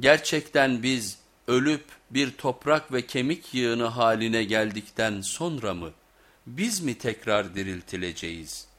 Gerçekten biz ölüp bir toprak ve kemik yığını haline geldikten sonra mı biz mi tekrar diriltileceğiz?''